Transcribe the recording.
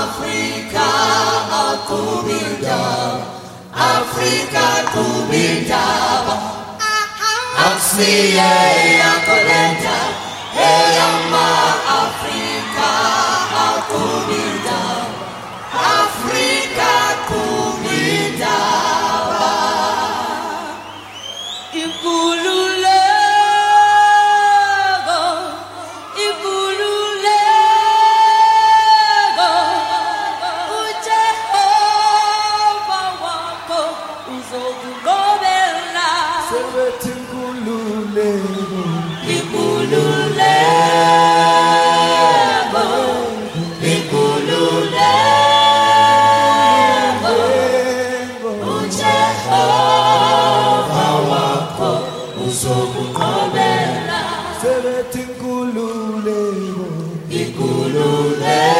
Afrika kubindaba Afrika kubindaba uzokugobela sebethi nkululeko Ikululeko Ikululeko uJehova wakho uzokugobela. Sebethi nkululeko Ikululeko